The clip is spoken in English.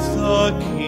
with the King.